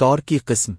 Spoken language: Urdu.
طور کی قسم۔